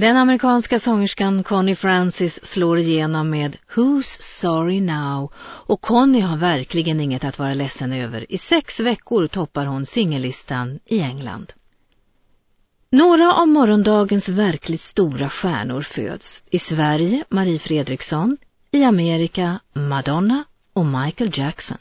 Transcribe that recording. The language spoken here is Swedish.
Den amerikanska sångerskan Connie Francis slår igenom med Who's Sorry Now och Connie har verkligen inget att vara ledsen över. I sex veckor toppar hon singellistan i England. Några av morgondagens verkligt stora stjärnor föds. I Sverige Marie Fredriksson, i Amerika Madonna och Michael Jackson.